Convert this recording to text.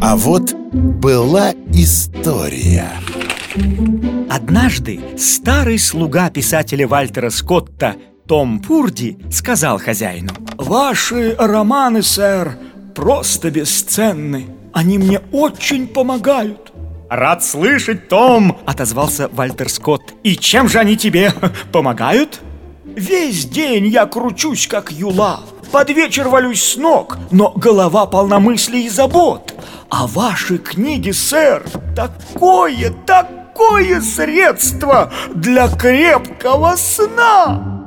А вот была история. Однажды старый слуга писателя Вальтера Скотта Том Пурди сказал хозяину Ваши романы, сэр, просто бесценны. Они мне очень помогают Рад слышать, Том, отозвался Вальтер Скотт. И чем же они тебе помогают? Весь день я кручусь, как юла. Под вечер валюсь с ног, но голова полна мыслей и забот А ваши книги, сэр, такое, такое средство для крепкого сна!